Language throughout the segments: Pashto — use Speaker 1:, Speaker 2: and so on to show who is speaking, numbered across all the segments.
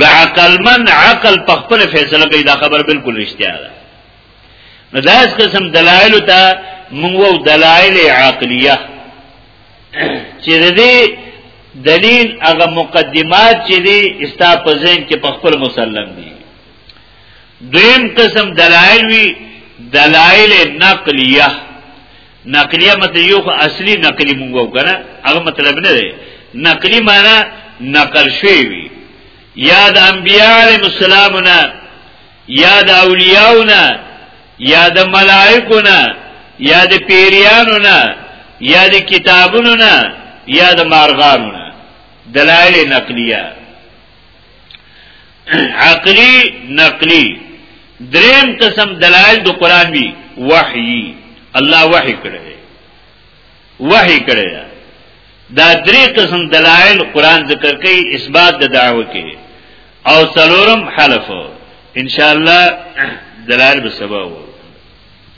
Speaker 1: د عقل من عقل په خپل فیصله کوي دا خبر بالکل رښتیا ده نو دا اس قسم دلایل ته موږ وو دلایل عقلیه چې دې دلیل هغه مقدمات چې دې استا په ذهن کې په خپل مسلم دي دویم قسم دلایل وی دلایل نقلیه نقلیه مت یو خو اصلي نقلی مونږ وکړه هغه مطلب نه دی نقلی معنی نقل شوی وي یا د انبیاء علیهم السلام نه یا د اولیاء نه یا د ملائکو نه یا د پیریانو نه یا د کتابونو نه یا د مارغانو نه دلایل نقلیه عقلی نقلی دریم قسم دلائل د قران وی وحی الله وحی کړی وحی کړی دا درې قسم دلائل قران ذکر کوي اثبات د دعوه کې او څلورم حلف ان شاء الله دلائل به سبا وو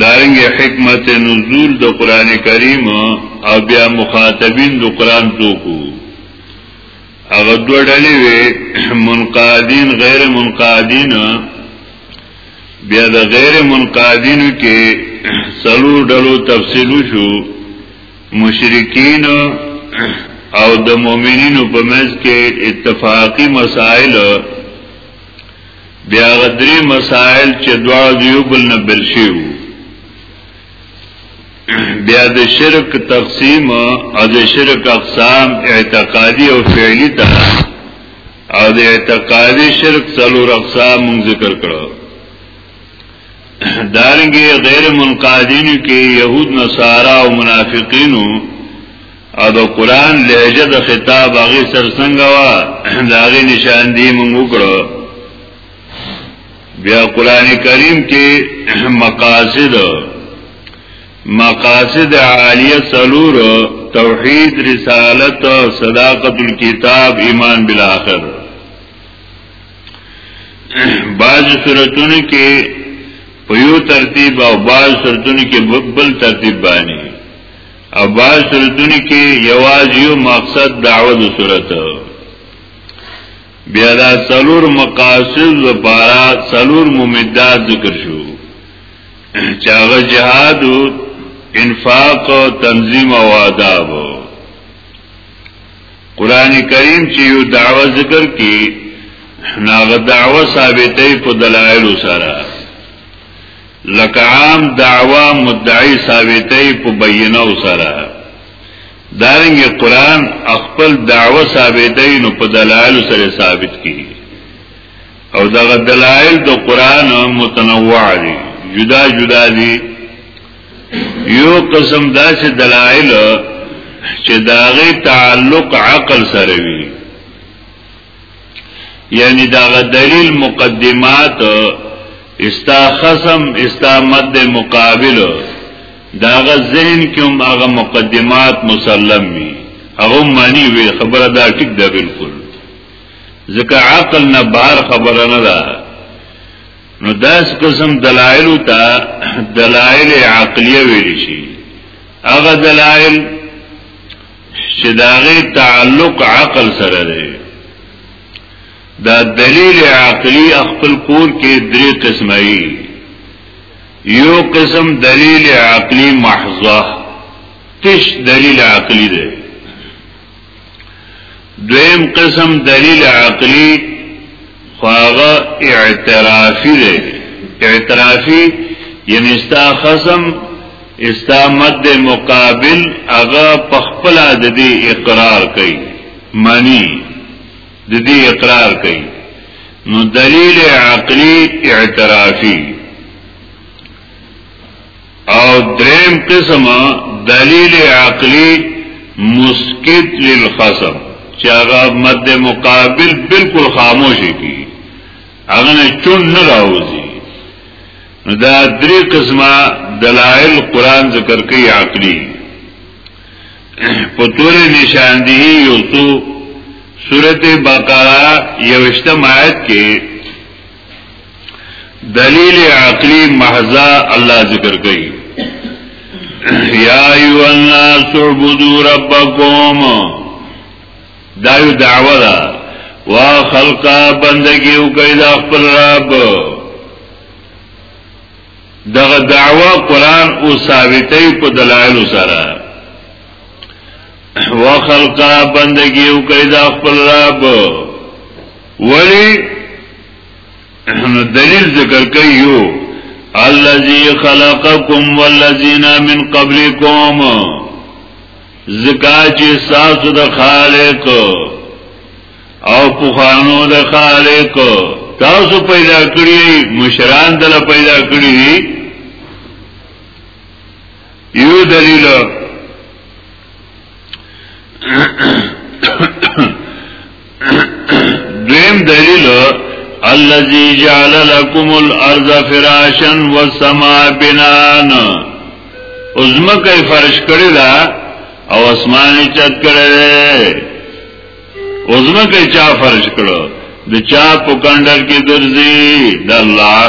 Speaker 2: دارنګ حکمت نزول د قران کریم او بیا مخاطبین د قران توکو هغه دوه ډلې وي منقادین غیر منقادین بیا د غیر منقادین کې سلو ډلو تفصیل شو مشرکین او د مؤمنینو په منځ کې اتفاقی مسائل بیا غدری مسائل چې دواړه دیو بل نه بل شي بیا د شرک تقسیم او د شرک اقسام اعتقادي او فعلی ته او د اعتقادي شرک څلور اقسام مون ذکر کړو دارنګه غیر منقادین کې يهود نصارا او منافقینو او د قران لهجه د خطاب هغه سر څنګه وا دا غي نشان دی مونږ وکړو بیا قران کریم کې مقاصد مقاصد عالیه سلور توحید رسالت صداقت الكتاب ایمان بالاخر بعض صورتونو کې په یو ترتیب او بعض صورتونو کې بل ترتیب باندې او باز صورتونی کې یواز یو مقصد دعوه د صورت بیا دا څلور مقاصد لپاره څلور ممدات ذکر شو چاغه جهاد او انفاق او تنظیم او آداب قران کریم چې یو دعوه ذکر کی ناغه دعوه ثابتې په دلایل سره لکه عام دعوا مدعی ثابتۍ په بینو سره دارنګ قرآن خپل دعوه ثابتۍ نو په دلائل سره ثابت کی او دغه دلائل د قرآن متنوع دي جدا جدا دي یو قسم داسې دلائل چې داغه تعلق عقل سره وي یعنی دا دلیل مقدمات استا خصم استا مد مقابل دا غ ذهن کې هم هغه مقدمات مسلم وي هغه معنی وي خبره دا ټیک ده بالکل ځکه عقل نه بار خبره نه ده نو داس قسم دلائل تا دلائل عقلیه ویل شي هغه دلائل چې داغه تعلق عقل سره دی دا دلیل عقلی خپل کور کې درې قسمه یو قسم دلیل عقلی محضه تش دلیل عقلی دی دویم قسم دلیل عقلی خو هغه اعترافي دی اعترافي یعنی ستا خصم استا مد مقابل هغه پخپلا د دې اقرار کوي معنی د دې اقرار کوي نو دلیل عقلی اعترافی او دریم قسم دلیل عقلی مسکت للخصم چې هغه مد مقابل بالکل خاموش کی هغه نه چون نه راوځي دا درې قسمه دلائل قران ذکر کوي عقلی په تور نشاندهی یو څو سورته بقره یوشتم آیت کې دلیل عقلی محضا الله ذکر کوي یا ایو الناس عبدو ربکم دا یو دعوه ده وا خلقا بندگی وکړئ د خپل رب دغه دعوه قران او ثابتې په دلایل سره وا خلقا بندگی وکړئ د خپل رب ولی دلیل ذکر کوي یو الذي خلقكم والذين من قبلكم زکا چې ساسو د خالق او پوخانو د خالق تاسو پیدا کړی مشران دل پیدا کړی یو دلیل دویم دلیل الذي جعل لكم الارض فراشا والسماء بنانا ازمکه فرش کړی دا او اسمان چت کړی ازمکه چا فرش کړو د چا په کندر کې درځي د الله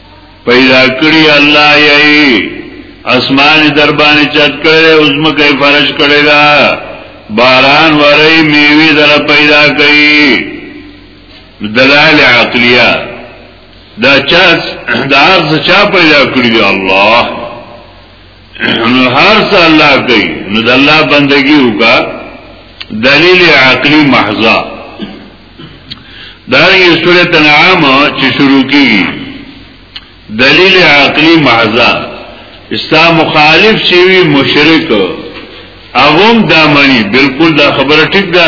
Speaker 2: پیدا کړی الله یې اسمان در باندې چت کړی او زمکه فرش کړی دا باران وری میوه در پیدا کړي دلائل عقلیه دا چا دا ارز چا پیدا کړی الله نو هر څه الله کوي نو د الله بندگی وکا دلیل عقلی محضا دا یې سورۃ انعام چې شروع کیږي دلیل عقلی محضا استا مخالف شي وي مشرک اوم دا معنی بالکل دا خبره ټیک ده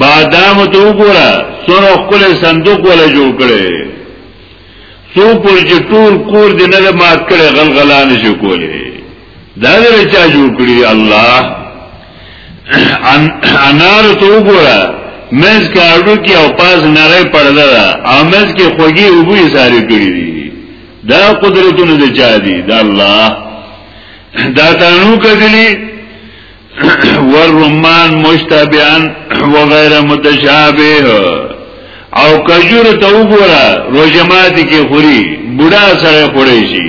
Speaker 2: بادام ته وګوره سره خپل صندوق ولا جوړ کړي څو پر چې ټول کور دې نه مات کړي غلغلان شي کولې دا دې چا جوړ کړی الله ان انار ته وګوره مز کارو کې او پاس نره پرده ده امز کې خوږي او بوې ساري کړی دي دا قدرتونه دې چا دي دا الله دا تانو کدلی والرمان مشتبهان وغیر متشابه او کجور ته وګوره روجمات کې خوري بوډا سره خوري شي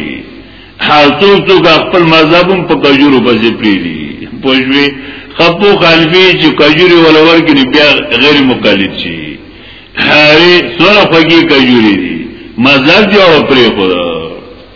Speaker 2: حالتو تو خپل مذهبم په کجورو باندې پریدي پوجوي خپو خالفي چې کجوري ولور کې بیا غیر مقلد شي هاري سره خوږي کجوري دي مذهب یو پرې خوري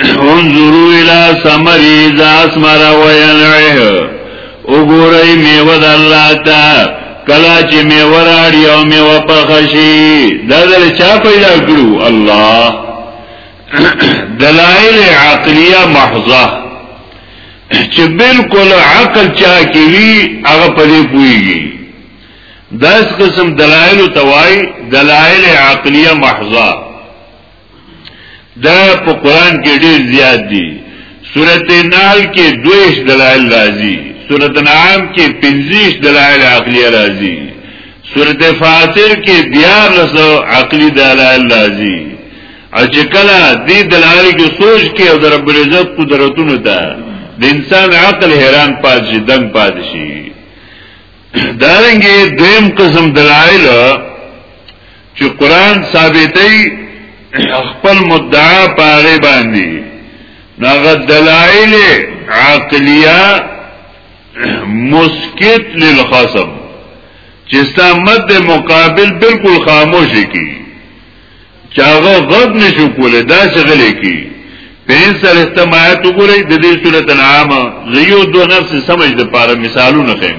Speaker 2: انظروا الى ثمره اذا اثمر وينعه وګورئ میوه د الله ته کلا چې میوه راړي او میوه پخشي دا دل چا پیدا کړو الله دلائل عقلیه محضه چې بالکل عقل چا کې وی هغه په دې پويږي داس قسم دلائل توای دلائل عقلیه محضه دا په قران کې ډیر زیات دي سورته نال کې دویش دلایل راځي سورته نعام کې پنځیش دلایل عقلیه راځي سورته فاطر کې بیا لسو عقلی دلایل راځي او چې کله دې دلایل کې سوچ کې او رب العزت قدرتونو ته د انسان عقل حیران پاتې دنګ پاتې شي دارنګه دویم قسم دلایل چې قران ثابتې خپل مدعا پاره باندې ناغه دلایل عقلیه مسکت للخصم چې ستا مد مقابل بالکل خاموش کی چاغه غضب نشو کوله دا شغلې کی پین سره استمایت وګورئ د دې صورت العامه زیو دو نفس سمج د پاره مثالونه خیم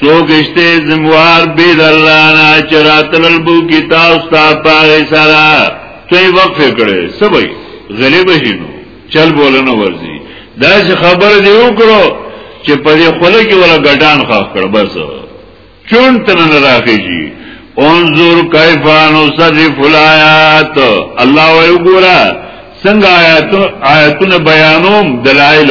Speaker 2: سوک اشتے زموار بید اللہ نا چراتل البو کتاب ستا پاگی سارا تو ای وقف کرے سبای غلی بشینو چل بولنو ورزی دا چې خبر دی وکړو چې په دې خوله کې ولا ګډان خاخ کړ بس چون تنن راخی جی انظر کیفان صرف الایات الله وی وګورا څنګه آیاتونه بیانوم دلایل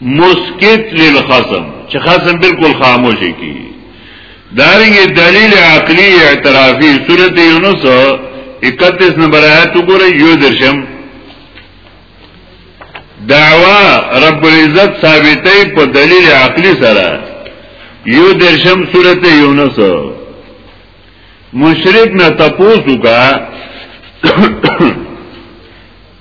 Speaker 2: مسکت للخصم چې خصم بالکل خاموش کی دارنګ دلیل عقلی اعترافی سورۃ یونس 31 نمبر آیت وګورئ یو درشم دعوا رب العزت ثابتې په دلیل عقلی سره یو درشم سورۃ یونس مشرک نه تپوسو کا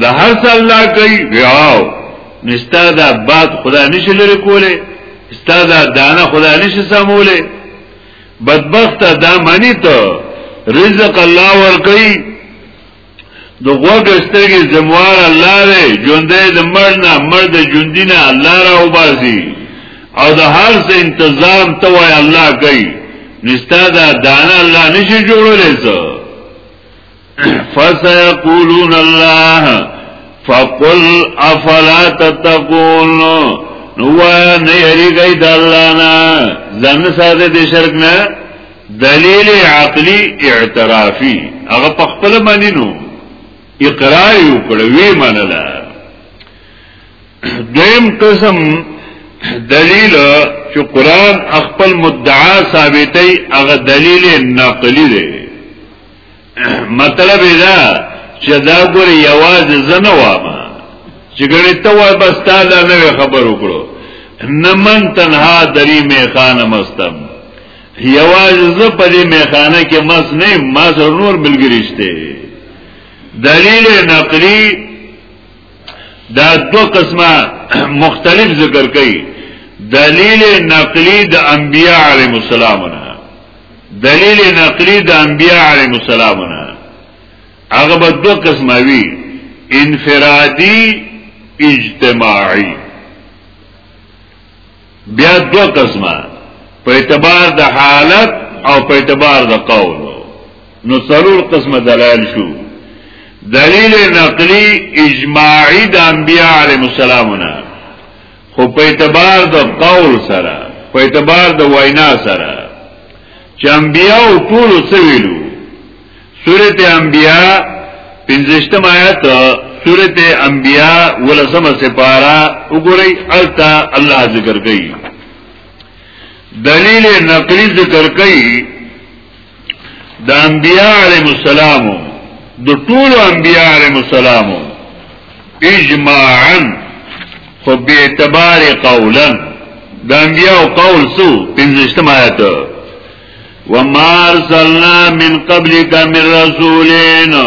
Speaker 2: د هر څه الله کوي یاو نستا دا باد خدا نشي لري کوله ستا دا دانه خدا نشي سموله بدبخت دا معنی ته رزق الله ور کوي د غوږ سترګې زموار الله دی ژوندې د مرنا مرد ژوندینه الله را وباسي او د هر څه تنظیم ته وای الله کوي نستا دا دانه الله نشي جوړولای څه فسيقولون الله فقل افلا تتقون نو نه یریږي د الله نه ځان ساده د شرک نه دلیل عقلی اعترافی هغه په خپل باندې نو اقرار یو کړ وی منله دویم قسم دلیل چې قران خپل مدعا ثابتې هغه دلیل نقلی دی مطلب دا چې دا ګوري یواز زنه وامه چې ګړې ته وای بس تا دا نه خبر وکړو نمن تنها دری میخانه مستم یواز زه په دې میخانه کې مس نه ما سره نور ملګریشته دلیل نقلی دا دو قسمه مختلف ذکر کړي دلیل نقلی د انبیاء علیهم السلام نه دلیل نقلی د انبیاء علیهم السلام نه هغه به دوه قسمه وي انفرادي اجتماعي بیا دوه قسمه په اعتبار د حالت او په اعتبار د قول نو څلور قسمه دلایل شو دلیل نقلی اجماعی د انبیاء علیهم السلامونه خو په اعتبار د قول سره په اعتبار د وینا سره چې انبیاء ټول څه ویلو سورته انبیاء پنځشتم آیات سورته انبیاء ولسمه سپارا وګورئ التا الله ذکر کوي دلیل نقلی ذکر کوي د انبیاء علیهم السلام د ټول انبیاء علیهم السلام اجماعا خو به اعتبار قولا د انبیاء قول سو پنځشتم آیت وما ارسلنا من قبلك من رسولنا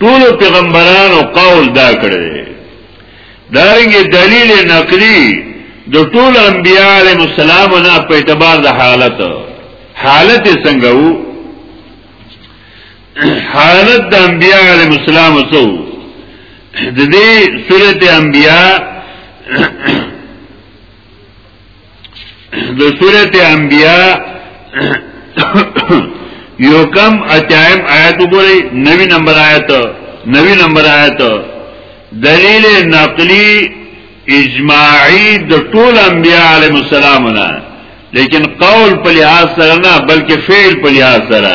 Speaker 2: ټول پیغمبرانو قول دا کړی دارنګ دلیل نقلی د دا ټول انبیاء علیهم السلام نه په اعتبار د حالت حالت څنګه وو حالت د انبیاء علیهم السلام څو د دې سورته انبیاء د سورت انبیاء یو کم اتیایم آیت وګورئ نوی نمبر آیت نوی نمبر آیت دلیل نقلی اجماعی د ټول انبیاء علیهم السلام نه لیکن قول په لحاظ سره نه بلکې فعل په لحاظ سره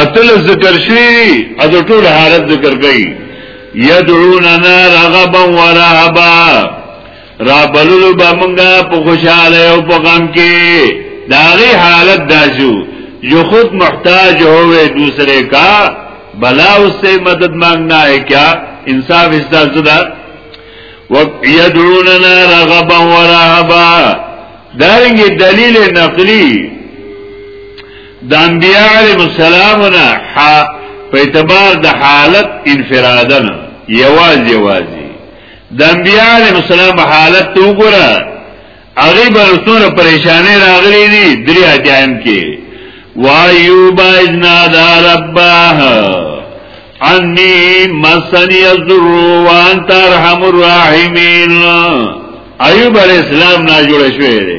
Speaker 2: اتل ذکر شوی او د ټول حالت ذکر کوي یدعوننا رغبا ورهبا را بللو به مونږه په خوشاله او په غم کې داغي حالت داشو جو خود محتاج ہوئے دوسرے کا بلا اس سے مدد مانگنا ہے کیا انصاف اس دا زدہ یدعوننا رغبا ورهبا دارنګ دلیل نقلی د انبیاء علیهم السلام نه په اعتبار د حالت انفرادن یواز یوازي د انبیاء علیهم السلام په حالت تو ګره هغه برسونه پریشانې راغلي دي درې اجایم کې وایوب اذنا دا رباه انی مسنی الذر وانت ارحم الراحمین ایوب علیہ السلام نا جوړ شوی دی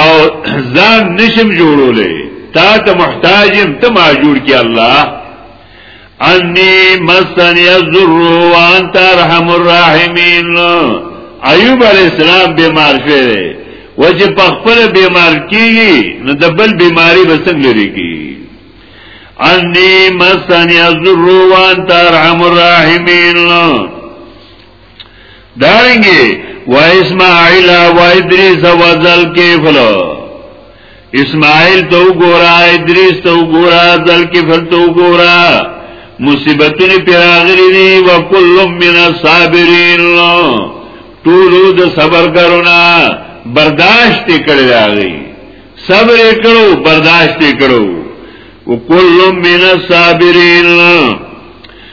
Speaker 2: او ځان نشم جوړولې تا ته محتاجم ته ما جوړ کی الله انی مسن یذر وانت ارحم الراحمین ایوب علی السلام بیمار شوی دی و چې په خپل بیمار کیږي نو د بل بیماری به څنګه لري کی انی مسن یذر وانت ارحم الراحمین دارنګي و اسماعیل و ادریس و ذل کفل اسماعیل تو ګورا ادریس تو ګورا ذل کفل تو ګورا مصیبتونه پیراغلی دی و کل من الصابرین ټول د صبر کرونا برداشت کړی راغی صبر کړو برداشت کړو و کل من الصابرین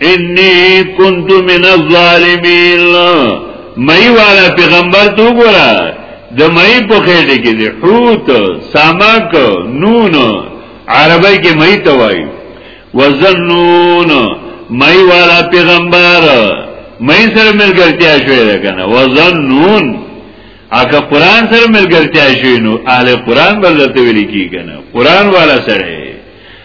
Speaker 2: انی کنت من الظالمین مئی والا پیغمبر تو گورا د مئی په خېټه کې دي حوت سمک نون عربی کې مئی توای وزنون مئی والا پیغمبر مئی سره ملګرتیا شوې ده کنه وزنون اګه قران سره ملګرتیا شوې نو اهل قران بلته ویل کی کنه قران والا سره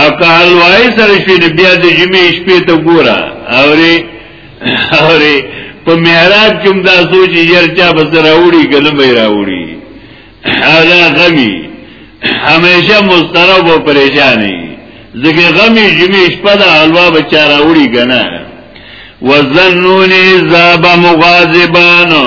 Speaker 2: او که حلوای سره شوی نو بیا د جمعې شپې ته ګوره اوري اوري په معراج کې هم دا سوچ یې چا به سره وړي کنه به راوړي هغه غمی همیشه مسترب او پریشانی ځکه غمی جمعې شپه د حلوا به چا راوړي کنه وزنونی زابا مغازبانو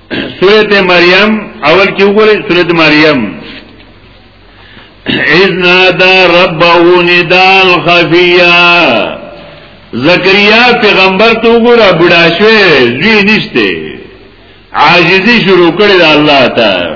Speaker 2: سورت مریم اول کې وګورئ سورت مریم اذ نادا ربه ندال خفیا زکریا پیغمبر ته وګوره بډا شوی زوی نشته عاجزی شروع کړی د الله تعالی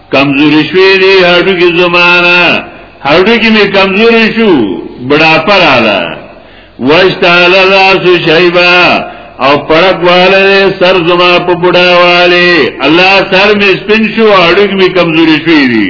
Speaker 2: کمزوري شوې دي هډو کې زمانہ هډو کې می کمزوري شو بڑا پر اعلی واشتعال الراس شیبا او پړک والے سر زما په بډا والے الله سر می سپین شو هډو کې می کمزوري شوې دي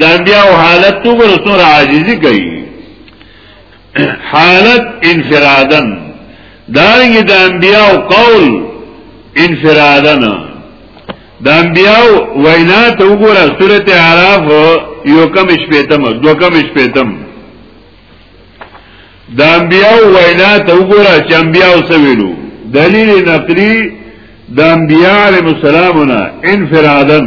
Speaker 2: دا بیا او حالت تو ګور سور عاجزی کوي حالت انفرادن دارنګ د انبیاء قول انفرادن د انبیاء وینا تو ګور سورته اعراف یو کم شپیتم دو کم شپیتم د انبیاء وینا تو ګور چې انبیاء سویلو دلیل نقلی د انبیاء علیهم السلامنا انفرادن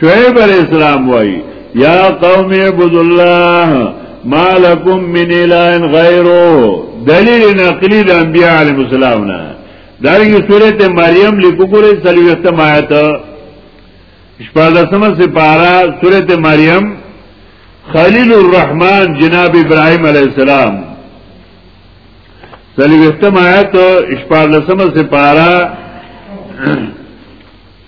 Speaker 2: شعیب علیہ السلام وائی یا قوم عبد اللہ ما لکم من الائن غیرو دلیل نقلی دا انبیاء علیہ السلام نا دارنگی صورت مریم لکو گوری سلویختم آیت شپاردسم سپارا صورت مریم خلیل الرحمن جناب ابراہیم علیہ السلام سلویختم آیت شپاردسم سپارا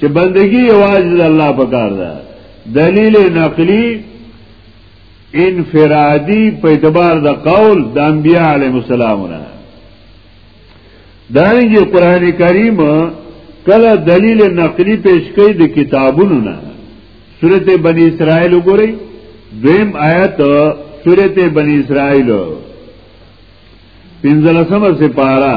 Speaker 2: چې بندگی یوازې د الله په کار ده دلیل نقلی انفرادی په اعتبار د قول د انبیاء علیهم السلامونه دانګي قران کریم کله دلیل نقلی پیش کوي د کتابونو نه سورته بنی اسرائیل وګورئ دویم آیت سورته بنی اسرائیل پنځلسمه سپاره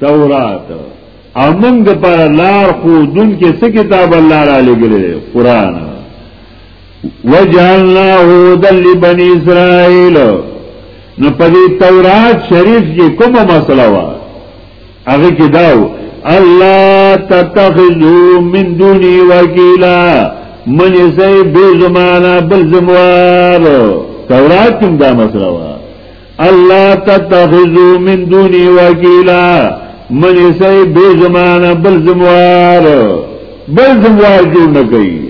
Speaker 2: تورات امن د پر لار خو دن کې څه کتاب الله را لګلې قران وجعلنا هدى لبني اسرائيل نو په دې تورات شریف کې کومه مسله و هغه کې داو الله تتخذو من دوني وکیلا من یې به زمانہ بل زموار تورات کوم دا مسله و الله تتخذو من دونی وکیلا من یسی بی زمان بل زموار بل زموار جو نکی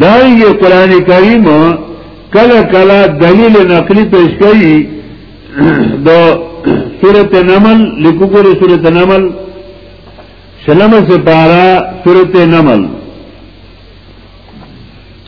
Speaker 2: دائنگی قرآن کریم کلا کلا دلیل نقلی پیش کئی دو سورت نمل لکو گوری سورت نمل شلم سپارا سورت نمل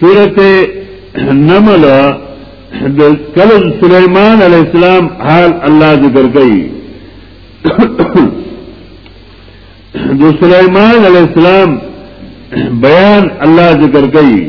Speaker 3: سورت نمل کلز سلیمان علیہ السلام حال اللہ ذکر گئی دو سلیمان علیہ السلام بیان اللہ ذکر گئی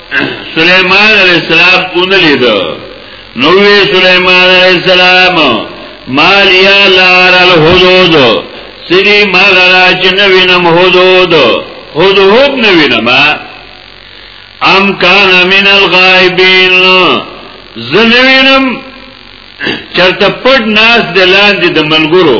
Speaker 3: سلیمان علیہ السلام
Speaker 2: اون لیدو نوی سلیمان علیہ السلام مالیا لار الحدود سری مغلا چه نوینم حدود حدود نوینم ام کان من الغائبین زنوینم چرته پټ ناس دلان دي د ملګرو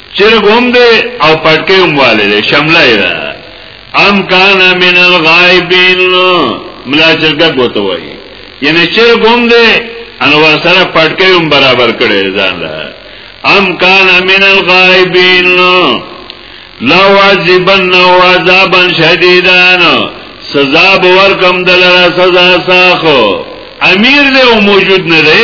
Speaker 2: چرګ هم دی او پټکی هم والی دی شمله یې ده ام کان من الغائبین ملا چرګه بوته وایي یعنی چرګ هم دی ان ور سره پټکی هم برابر کړی ځان له ام کان من الغائبین لو عذبن عذابا شدیدا سزا به ورکم دلرا سزا ساخو امیر دی او موجود نه دی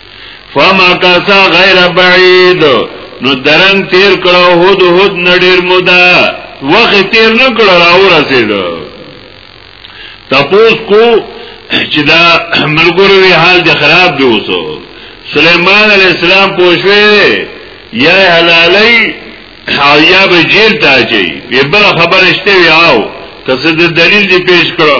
Speaker 2: فما کاسا غیر بعید نو درنګ تیر کړو هود هود نډیر مودا وخت تیر نه کړو راو رسیدو تپوس کو چې دا ملګرو وی حال د خراب دی وسو سليمان عليه السلام پوښوي یا حلالي او یا به جیل ته چي به خبرشته وی او کسه د دلیل دی پیش کړو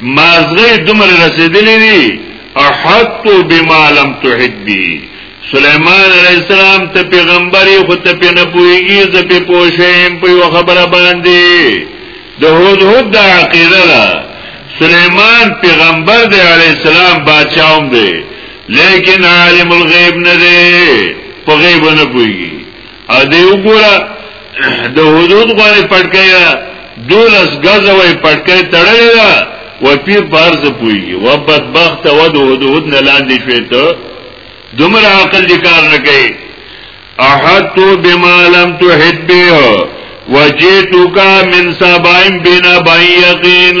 Speaker 2: مازغی دمر رسیدلی دی احط بما لم تحط بی سلیمان علیہ السلام ته پیغمبری خو ته پی نپویگی زپی پوشیم پی و خبر باندی ده هود هود ده عقیده ده سلیمان پیغمبر ده علیہ السلام باچاوم ده لیکن عالم الغیب نده پا غیب نپویگی ا دې وګوره د حدود غوړې پټکې دولس غزوې پټکې تړلې ده و پیر پارز پویږي و بدبخت و د حدود نه لاندې شوې ته دومره عقل دې کار نه کوي احدت بما لم تحد به وجئتك من سبعين بنا بين يقين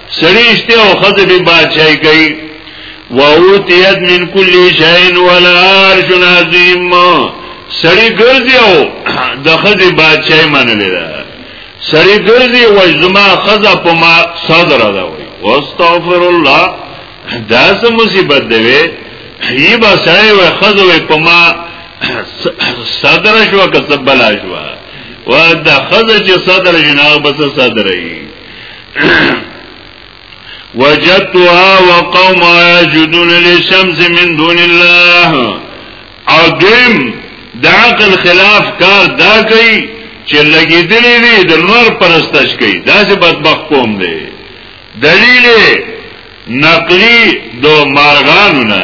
Speaker 2: سړیشته او خزه به بادشاہي کوي واوتیت من کل شین ولا عرش عظیم سړی ګرځي او د خزه بادشاہي منلې ده سړی ګرځي او زما خزه په ما صدر ده وي واستغفر الله دا څه مصیبت ده وي یی با سړی و خزه په ما صدر شو که سبلا شو و دا خزه چې صدر جناب بس صدر یي وجدتها وقوم يجدون للشمس من دون الله او دویم د عقل خلاف کار دا کوي چې لګیدلې دي د نور پرستش کوي دا چې بدبخت قوم دی دلیل نقلی دو مارغانو نه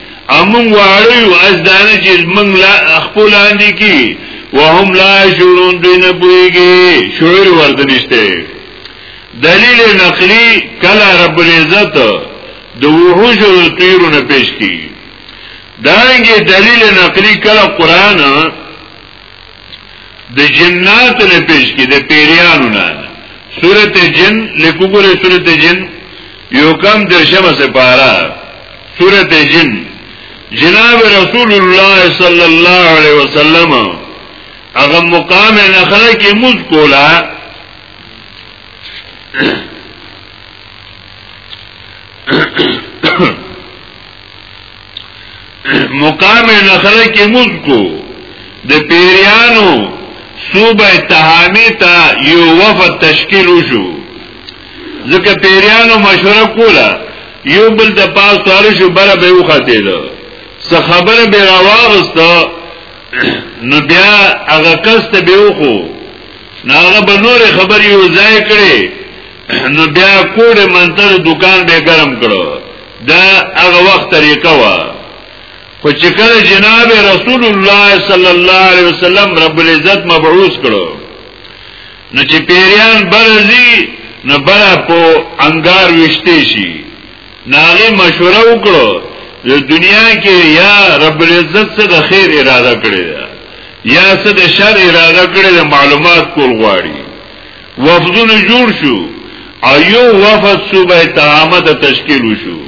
Speaker 2: امون واړو از دانه چې موږ لا خپل اندي کی وهم لا شورون دوی نه پويږي شعور ورته نشته دلیل نقلی کله رب العزت د وحوش او طیرو نه پیش کی دانګي دلیل نقلی کله قران د جنات نه پیش کی د پیریانو نه سورت جن لکو گره سورت جن یو کم درشم سپارا سورت جن جناب رسول الله صلی الله علیه وسلم اغا مقام نخلا کی مز کولا مقام نخله کې موږ کو د پیریانو صوبه تهامی ته یو وفد تشکیل وشو ځکه پیریانو مشوره کوله یو بل د پاس سوال شو بره به وخته ده څه خبره به راوغسته نو بیا هغه کس ته به وخو نو هغه به نور خبرې یو ځای کړي نو بیا کوډه منتر دکان به ګرم کړو دا هغه وخت طریقه وا خو چې کله جناب رسول الله صلی الله علیه وسلم رب العزت مبعوث کړو نو چې پیریان برزي نو برا په انګار وشته شي ناغي مشوره وکړو د دنیا کې یا رب العزت څخه د خیر اراده کړی یا څه د شر اراده کړی د معلومات کول غواړي وفدونه جوړ شو ایو وفد صوبه تهامه ته تشکیل شو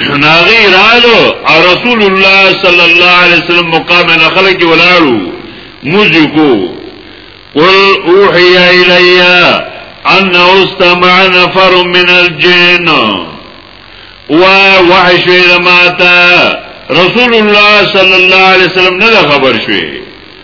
Speaker 2: ناغی رالو او رسول الله صلی الله علیه وسلم مقام نه خلک ولاړو موزی کو قل اوحی الی ان استمع نفر من الجن و وحی شوی لماتا رسول الله صلی الله علیه وسلم نه خبر شوی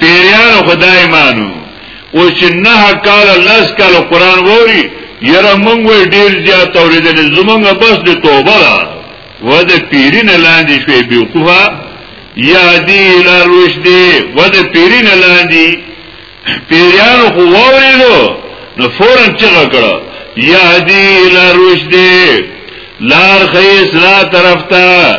Speaker 2: پیریانو خدای مانو او چې نه کال لس کال قران ووري یره مونږ وی ډیر زیات اوریدل زمونږ بس د توبه ده و د پیرین لاندې شوی بیوقوفه یا دی لروش دی و د پیرین لاندې پیریان خو ووریدو نو فورن چغه کړه یا دی لروش دی لار خیس را طرف تا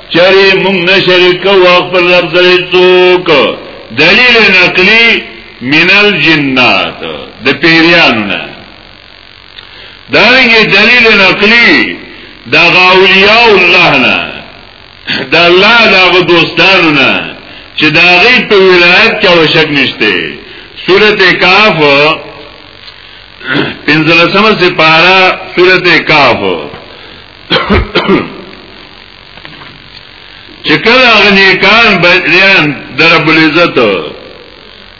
Speaker 2: چری مونږ نه شریک او خپل رب سره څوک دلیل نقلی من الجنات د پیریانو نه دانګي دلیل نقلی دا غاولیاء الله نه دا الله دا دوستانو نه چې دا غي په ولایت کې او شک نشته سورته کاف پنځلسمه سپارا سورته کاف چې کله غنیکان بیان درب العزت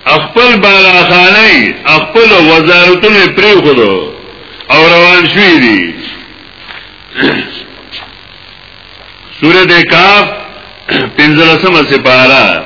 Speaker 2: خپل بالاخانه خپل وزارتونه پری خورو او روان شوی دي سورته کاف پنځلسمه سپاره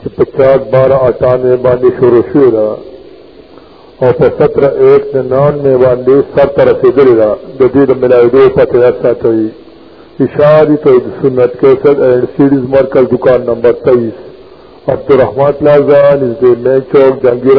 Speaker 2: چې په
Speaker 4: چاک بارہ اٹھانوے باندې شروع شوې ده او په ستره ایک ننانوے باندې سر ته رسېدلې ده د دې د ملاوېدو پته یاد ساتئ اشاری توحید سنت کیسټ اینڈ سیډیز مرکز دکان نمبر 23 عبدالرحمت پلازا نږدې مین چوک جهانګیر